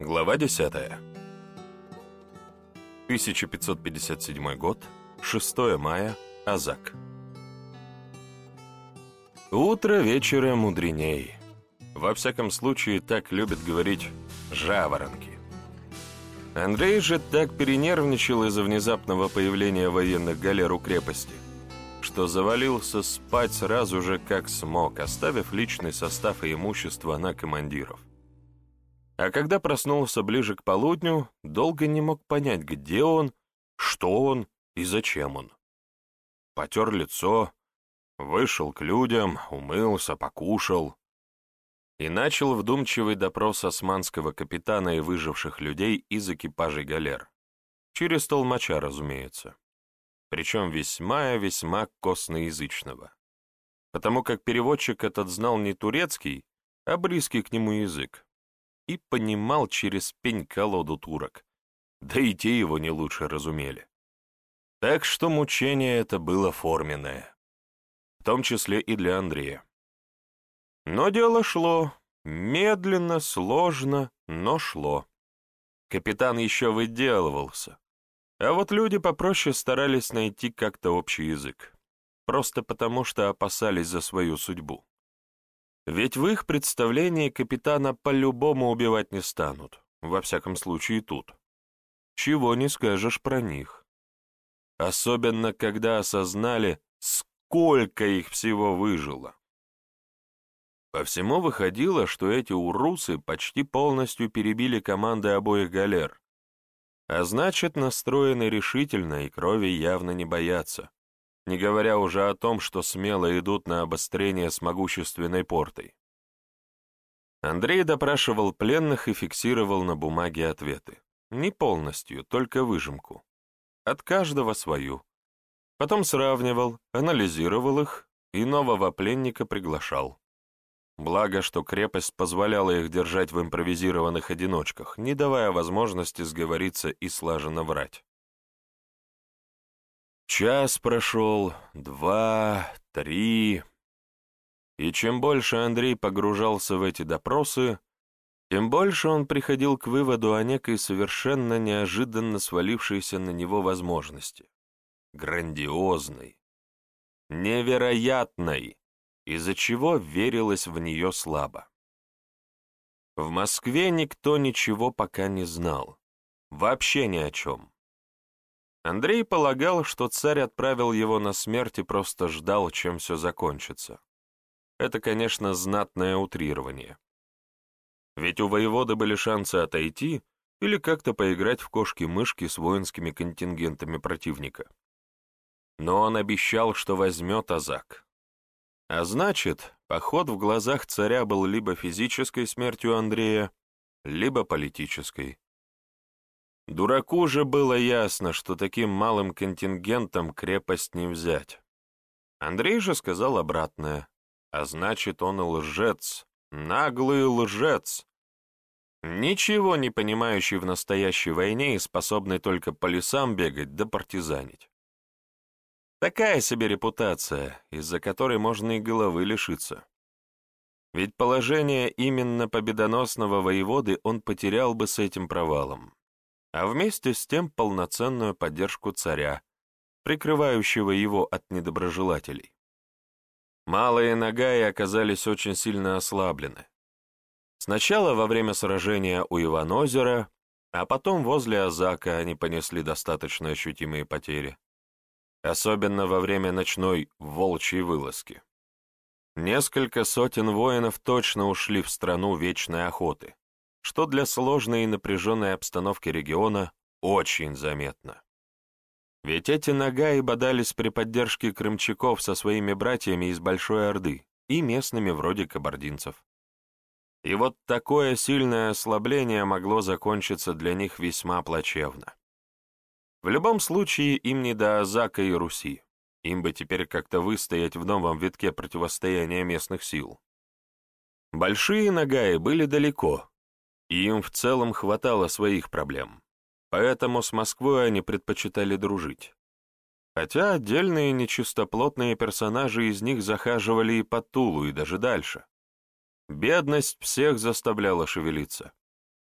Глава 10. 1557 год, 6 мая, Азак. Утро вечера мудреней. Во всяком случае, так любят говорить жаворонки. Андрей же так перенервничал из-за внезапного появления военных галер у крепости, что завалился спать сразу же как смог, оставив личный состав и имущество на командиров. А когда проснулся ближе к полудню, долго не мог понять, где он, что он и зачем он. Потер лицо, вышел к людям, умылся, покушал и начал вдумчивый допрос османского капитана и выживших людей из экипажей галер. Через толмача, разумеется. Причем весьма-весьма косноязычного. Потому как переводчик этот знал не турецкий, а близкий к нему язык и понимал через пень-колоду турок. Да и те его не лучше разумели. Так что мучение это было форменное. В том числе и для Андрея. Но дело шло. Медленно, сложно, но шло. Капитан еще выделывался. А вот люди попроще старались найти как-то общий язык. Просто потому, что опасались за свою судьбу. Ведь в их представлении капитана по-любому убивать не станут, во всяком случае тут. Чего не скажешь про них. Особенно, когда осознали, сколько их всего выжило. По всему выходило, что эти урусы почти полностью перебили команды обоих галер, а значит, настроены решительно и крови явно не боятся не говоря уже о том, что смело идут на обострение с могущественной портой. Андрей допрашивал пленных и фиксировал на бумаге ответы. Не полностью, только выжимку. От каждого свою. Потом сравнивал, анализировал их и нового пленника приглашал. Благо, что крепость позволяла их держать в импровизированных одиночках, не давая возможности сговориться и слаженно врать. Час прошел, два, три. И чем больше Андрей погружался в эти допросы, тем больше он приходил к выводу о некой совершенно неожиданно свалившейся на него возможности. Грандиозной, невероятной, из-за чего верилось в нее слабо. В Москве никто ничего пока не знал. Вообще ни о чем. Андрей полагал, что царь отправил его на смерть и просто ждал, чем все закончится. Это, конечно, знатное утрирование. Ведь у воеводы были шансы отойти или как-то поиграть в кошки-мышки с воинскими контингентами противника. Но он обещал, что возьмет Азак. А значит, поход в глазах царя был либо физической смертью Андрея, либо политической. Дураку же было ясно, что таким малым контингентом крепость не взять. Андрей же сказал обратное, а значит, он лжец, наглый лжец. Ничего не понимающий в настоящей войне и способный только по лесам бегать да партизанить. Такая себе репутация, из-за которой можно и головы лишиться. Ведь положение именно победоносного воеводы он потерял бы с этим провалом а вместе с тем полноценную поддержку царя, прикрывающего его от недоброжелателей. Малые Нагаи оказались очень сильно ослаблены. Сначала во время сражения у Иванозера, а потом возле Азака они понесли достаточно ощутимые потери. Особенно во время ночной волчьей вылазки. Несколько сотен воинов точно ушли в страну вечной охоты, что для сложной и напряженной обстановки региона очень заметно. Ведь эти нагаи бодались при поддержке крымчаков со своими братьями из Большой Орды и местными вроде кабардинцев. И вот такое сильное ослабление могло закончиться для них весьма плачевно. В любом случае им не до Азака и Руси. Им бы теперь как-то выстоять в новом витке противостояния местных сил. Большие нагаи были далеко, и им в целом хватало своих проблем, поэтому с Москвой они предпочитали дружить. Хотя отдельные нечистоплотные персонажи из них захаживали и под Тулу, и даже дальше. Бедность всех заставляла шевелиться,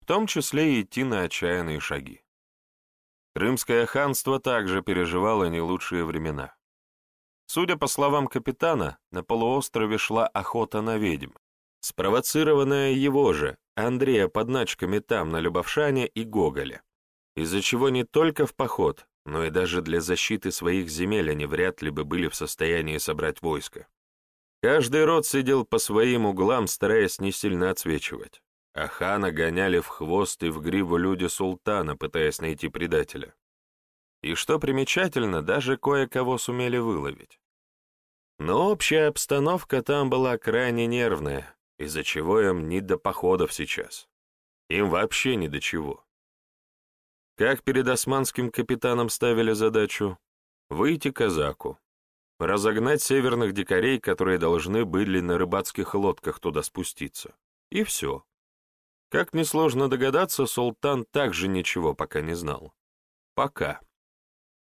в том числе и идти на отчаянные шаги. Крымское ханство также переживало не лучшие времена. Судя по словам капитана, на полуострове шла охота на ведьм, спровоцированная его же, Андрея, подначками там, на Любовшане и Гоголе, из-за чего не только в поход, но и даже для защиты своих земель они вряд ли бы были в состоянии собрать войско. Каждый род сидел по своим углам, стараясь не сильно отсвечивать, а хана гоняли в хвост и в гриву люди султана, пытаясь найти предателя. И что примечательно, даже кое-кого сумели выловить. Но общая обстановка там была крайне нервная, из-за чего им не до походов сейчас. Им вообще ни до чего. Как перед османским капитаном ставили задачу? Выйти казаку, разогнать северных дикарей, которые должны были на рыбацких лодках туда спуститься. И все. Как несложно догадаться, султан также ничего пока не знал. Пока.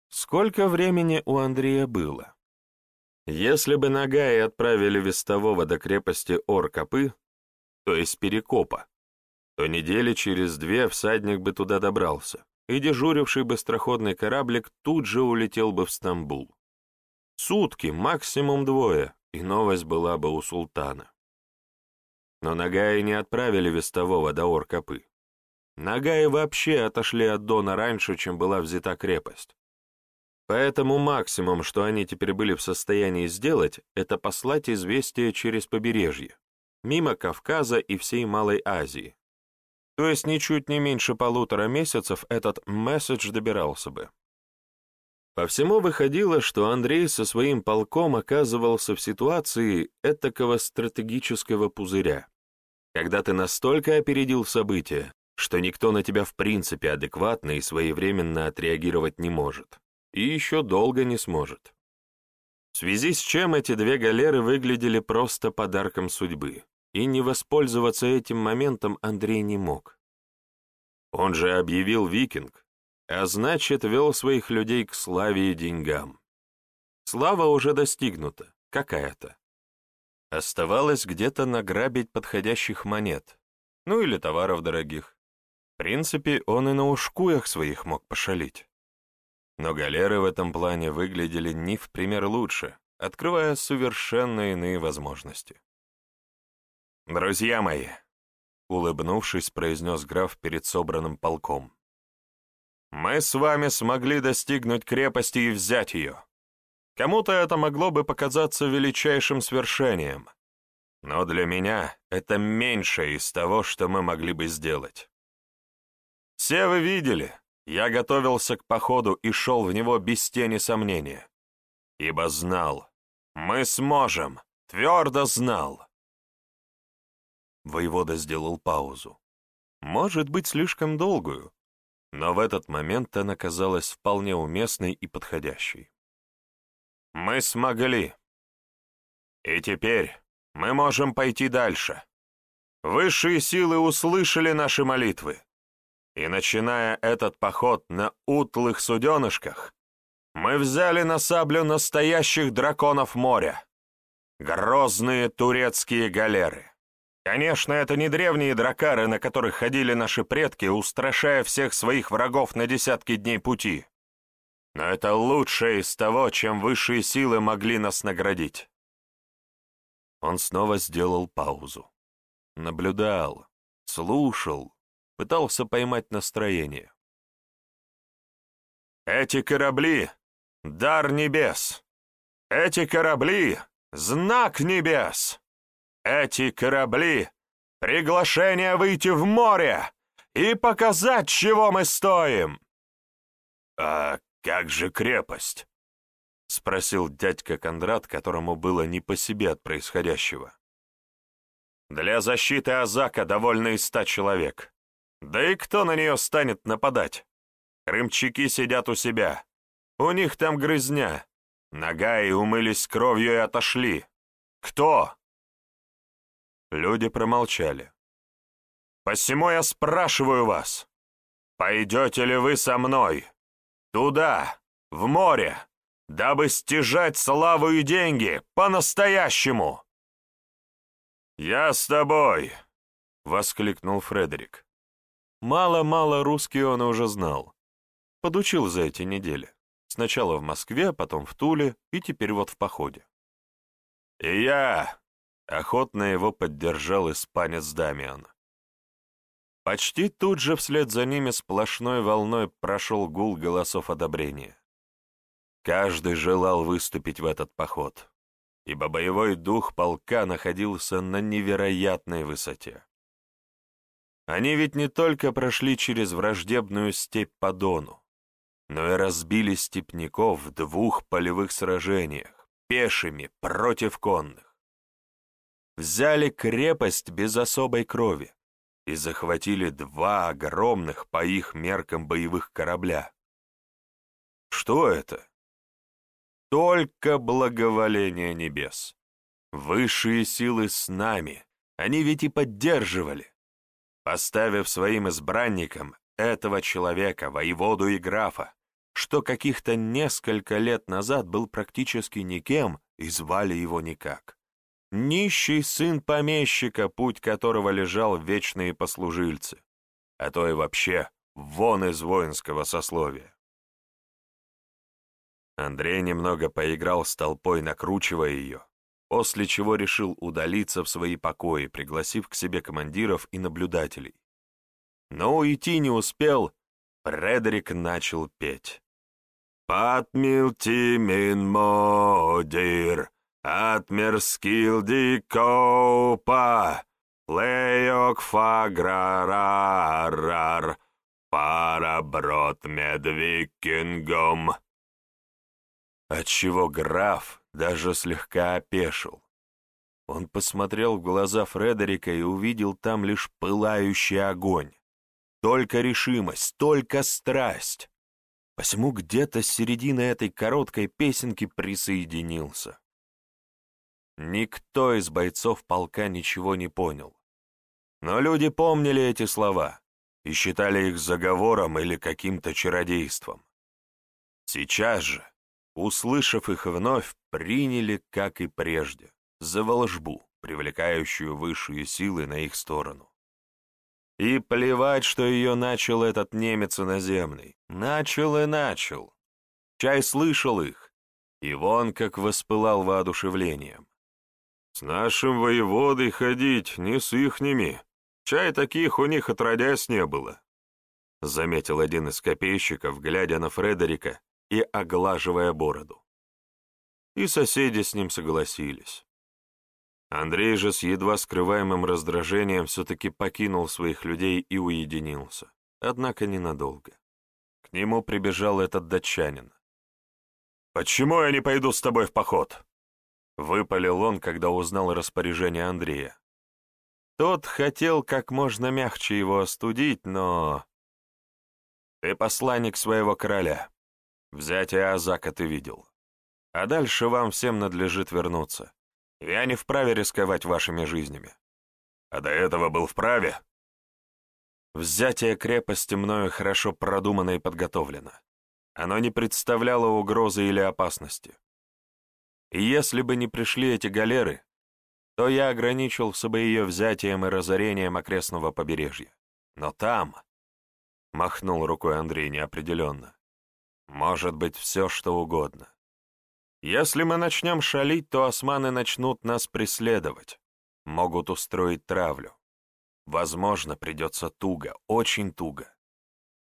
Сколько времени у Андрея было? Если бы Нагаи отправили вестового до крепости Оркопы, то есть Перекопа, то недели через две всадник бы туда добрался, и дежуривший быстроходный кораблик тут же улетел бы в Стамбул. Сутки, максимум двое, и новость была бы у султана. Но Нагаи не отправили вестового до Оркопы. Нагаи вообще отошли от Дона раньше, чем была взята крепость. Поэтому максимум, что они теперь были в состоянии сделать, это послать известие через побережье, мимо Кавказа и всей Малой Азии. То есть ничуть не меньше полутора месяцев этот месседж добирался бы. По всему выходило, что Андрей со своим полком оказывался в ситуации этакого стратегического пузыря, когда ты настолько опередил события, что никто на тебя в принципе адекватно и своевременно отреагировать не может и еще долго не сможет. В связи с чем эти две галеры выглядели просто подарком судьбы, и не воспользоваться этим моментом Андрей не мог. Он же объявил викинг, а значит, вел своих людей к славе и деньгам. Слава уже достигнута, какая-то. Оставалось где-то награбить подходящих монет, ну или товаров дорогих. В принципе, он и на ушкуях своих мог пошалить. Но галеры в этом плане выглядели не в пример лучше, открывая совершенно иные возможности. «Друзья мои», — улыбнувшись, произнес граф перед собранным полком, «мы с вами смогли достигнуть крепости и взять ее. Кому-то это могло бы показаться величайшим свершением, но для меня это меньшее из того, что мы могли бы сделать. Все вы видели, я готовился к походу и шел в него без тени сомнения, ибо знал, мы сможем, твердо знал. Воевода сделал паузу. Может быть, слишком долгую, но в этот момент она казалась вполне уместной и подходящей. Мы смогли. И теперь мы можем пойти дальше. Высшие силы услышали наши молитвы. И начиная этот поход на утлых суденышках, мы взяли на саблю настоящих драконов моря. Грозные турецкие галеры. Конечно, это не древние дракары, на которых ходили наши предки, устрашая всех своих врагов на десятки дней пути. Но это лучшее из того, чем высшие силы могли нас наградить. Он снова сделал паузу. Наблюдал, слушал, пытался поймать настроение. «Эти корабли — дар небес! Эти корабли — знак небес! Эти корабли — приглашение выйти в море и показать, чего мы стоим!» «А как же крепость?» — спросил дядька Кондрат, которому было не по себе от происходящего. «Для защиты Азака довольно и ста человек. Да и кто на нее станет нападать? Крымчаки сидят у себя. У них там грызня. Нагаи умылись кровью и отошли. Кто? Люди промолчали. «Посему я спрашиваю вас, пойдете ли вы со мной? Туда, в море, дабы стяжать славу и деньги по-настоящему?» «Я с тобой!» — воскликнул Фредерик. Мало-мало русский он уже знал. Подучил за эти недели. Сначала в Москве, потом в Туле и теперь вот в походе. «И я!» — охотно его поддержал испанец Дамиан. Почти тут же вслед за ними сплошной волной прошел гул голосов одобрения. Каждый желал выступить в этот поход, ибо боевой дух полка находился на невероятной высоте. Они ведь не только прошли через враждебную степь по Дону, но и разбили степняков в двух полевых сражениях, пешими против конных. Взяли крепость без особой крови, и захватили два огромных по их меркам боевых корабля. Что это? Только благоволение небес. Высшие силы с нами, они ведь и поддерживали. Поставив своим избранникам этого человека, воеводу и графа, что каких-то несколько лет назад был практически никем и звали его никак. Нищий сын помещика, путь которого лежал в вечные послужильцы, а то и вообще вон из воинского сословия. Андрей немного поиграл с толпой, накручивая ее, после чего решил удалиться в свои покои, пригласив к себе командиров и наблюдателей. Но уйти не успел, Фредерик начал петь. «Патмилти мин модир, Atmerskildi kopā, lejok fagrarar, параброд медвикингом. Отчего граф даже слегка опешил. Он посмотрел в глаза Фредерика и увидел там лишь пылающий огонь. Только решимость, только страсть. Посему где-то с середины этой короткой песенки присоединился. Никто из бойцов полка ничего не понял. Но люди помнили эти слова и считали их заговором или каким-то чародейством. Сейчас же, услышав их вновь, приняли, как и прежде, за волжбу, привлекающую высшие силы на их сторону. И плевать, что ее начал этот немец иноземный. Начал и начал. Чай слышал их, и вон как воспылал воодушевлением. С нашим воеводой ходить, не с ихними. Чай таких у них отродясь не было. Заметил один из копейщиков, глядя на Фредерика и оглаживая бороду. И соседи с ним согласились. Андрей же с едва скрываемым раздражением все-таки покинул своих людей и уединился, однако ненадолго. К нему прибежал этот датчанин. «Почему я не пойду с тобой в поход?» Выпалил он, когда узнал распоряжение Андрея. Тот хотел как можно мягче его остудить, но... Ты посланник своего короля. Взятие Азака ты видел. А дальше вам всем надлежит вернуться. Я не вправе рисковать вашими жизнями. А до этого был вправе. Взятие крепости мною хорошо продумано и подготовлено. Оно не представляло угрозы или опасности. И если бы не пришли эти галеры, то я ограничился бы ее взятием и разорением окрестного побережья. Но там, — махнул рукой Андрей неопределенно, — может быть все, что угодно. Если мы начнем шалить, то османы начнут нас преследовать, могут устроить травлю. Возможно, придется туго, очень туго.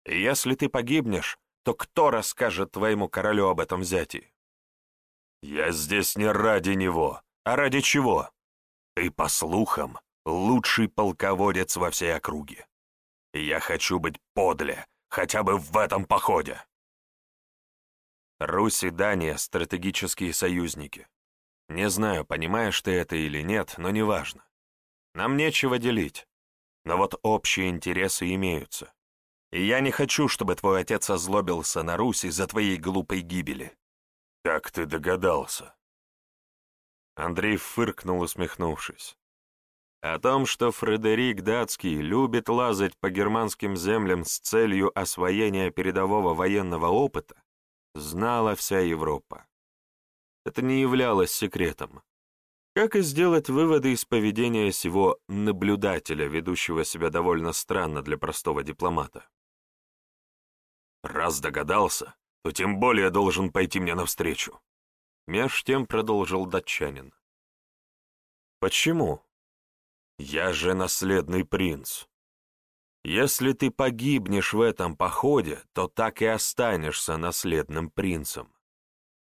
И если ты погибнешь, то кто расскажет твоему королю об этом взятии? Я здесь не ради него, а ради чего? Ты, по слухам, лучший полководец во всей округе. Я хочу быть подле, хотя бы в этом походе. Русь и Дания — стратегические союзники. Не знаю, понимаешь ты это или нет, но неважно. Нам нечего делить. Но вот общие интересы имеются. И я не хочу, чтобы твой отец озлобился на Русь из-за твоей глупой гибели. «Как ты догадался?» Андрей фыркнул, усмехнувшись. О том, что Фредерик Датский любит лазать по германским землям с целью освоения передового военного опыта, знала вся Европа. Это не являлось секретом. как и сделать выводы из поведения сего наблюдателя, ведущего себя довольно странно для простого дипломата. «Раз догадался, то тем более должен пойти мне навстречу», — меж тем продолжил датчанин. «Почему? Я же наследный принц. Если ты погибнешь в этом походе, то так и останешься наследным принцем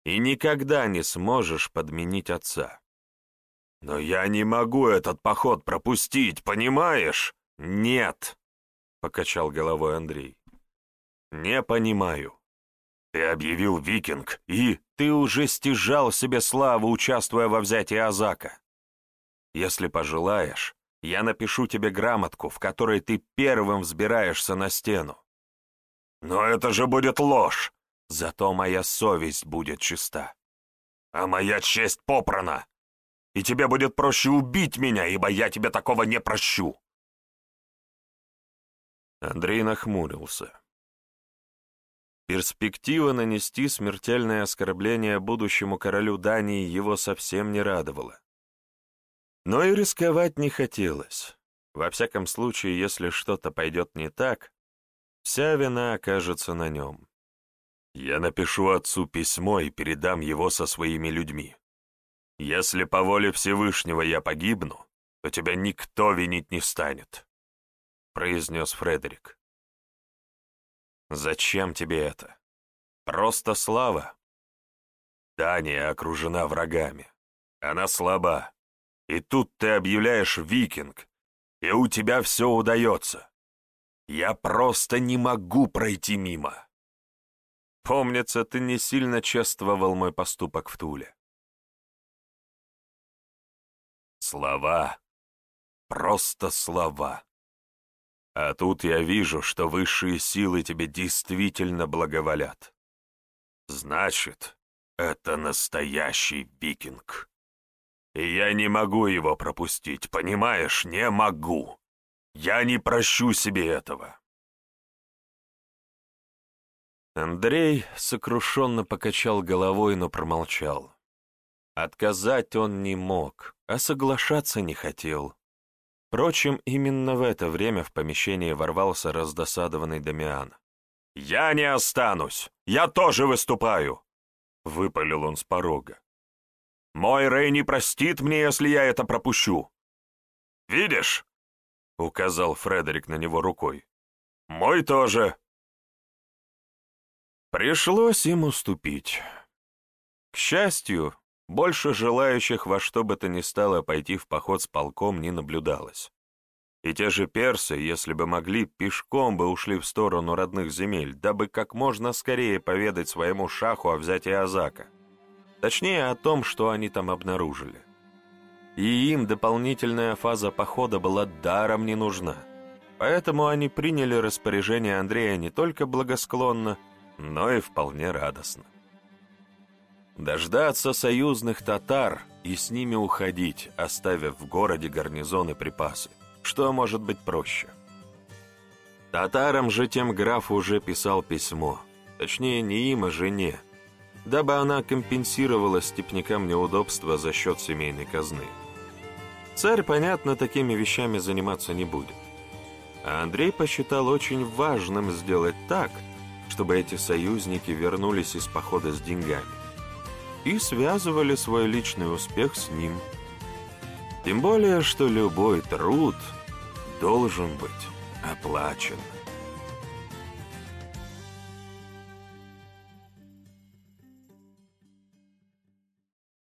и никогда не сможешь подменить отца. «Но я не могу этот поход пропустить, понимаешь?» «Нет», — покачал головой Андрей. «Не понимаю. Ты объявил викинг, и ты уже стяжал себе славу, участвуя во взятии Азака. Если пожелаешь, я напишу тебе грамотку, в которой ты первым взбираешься на стену. Но это же будет ложь. Зато моя совесть будет чиста. А моя честь попрана и тебе будет проще убить меня, ибо я тебе такого не прощу!» Андрей нахмурился. Перспектива нанести смертельное оскорбление будущему королю Дании его совсем не радовала. Но и рисковать не хотелось. Во всяком случае, если что-то пойдет не так, вся вина окажется на нем. Я напишу отцу письмо и передам его со своими людьми. Если по воле Всевышнего я погибну, то тебя никто винить не станет», — произнес Фредерик. «Зачем тебе это? Просто слава?» Дания окружена врагами. Она слаба. И тут ты объявляешь викинг, и у тебя все удается. Я просто не могу пройти мимо. Помнится, ты не сильно чествовал мой поступок в Туле. Слова. Просто слова. А тут я вижу, что высшие силы тебе действительно благоволят. Значит, это настоящий викинг. Я не могу его пропустить, понимаешь? Не могу. Я не прощу себе этого. Андрей сокрушенно покачал головой, но промолчал. Отказать он не мог, а соглашаться не хотел. Впрочем, именно в это время в помещение ворвался раздосадованный Дамиан. «Я не останусь! Я тоже выступаю!» — выпалил он с порога. «Мой Рэй не простит мне, если я это пропущу!» «Видишь?» — указал Фредерик на него рукой. «Мой тоже!» Пришлось им уступить. К счастью, больше желающих во что бы то ни стало пойти в поход с полком не наблюдалось. И те же персы, если бы могли, пешком бы ушли в сторону родных земель, дабы как можно скорее поведать своему шаху о взятии Азака. Точнее, о том, что они там обнаружили. И им дополнительная фаза похода была даром не нужна. Поэтому они приняли распоряжение Андрея не только благосклонно, но и вполне радостно. Дождаться союзных татар и с ними уходить, оставив в городе гарнизоны припасы. Что может быть проще? Татарам же тем граф уже писал письмо, точнее не им, а жене, дабы она компенсировала степнякам неудобства за счет семейной казны. Царь, понятно, такими вещами заниматься не будет. А Андрей посчитал очень важным сделать так, чтобы эти союзники вернулись из похода с деньгами и связывали свой личный успех с ним. Тем более, что любой труд должен быть оплачен.